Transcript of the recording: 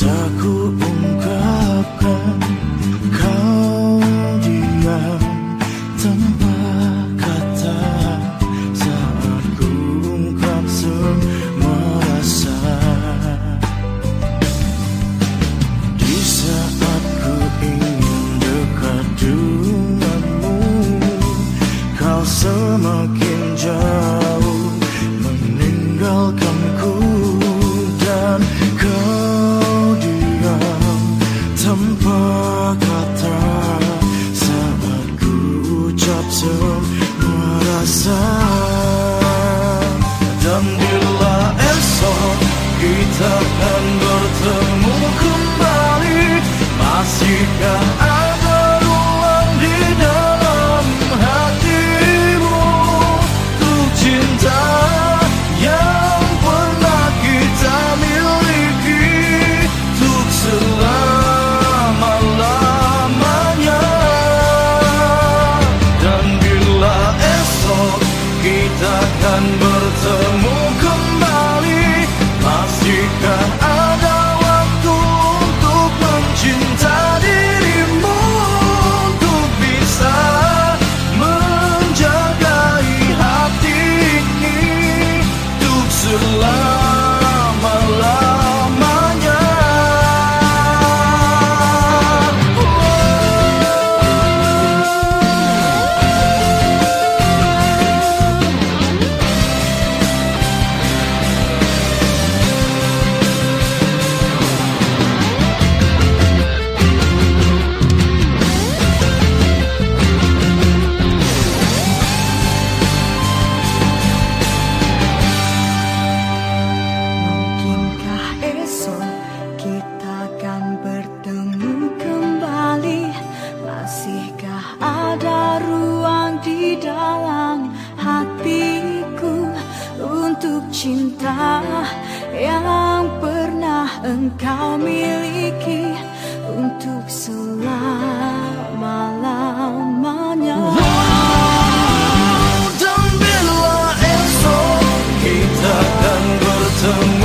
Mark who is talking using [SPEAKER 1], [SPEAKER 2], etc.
[SPEAKER 1] Bisa ku tetap semua rasa Dan bila esok kita akan kita akan bertemu kembali. Masihkah ada waktu untuk mencinta dirimu Untuk bisa menjagai hati ini. Untuk selama-lamanya
[SPEAKER 2] cinta yang pernah engkau miliki Untuk selama-lamanya.
[SPEAKER 1] Dan bila esok kita akan bertemu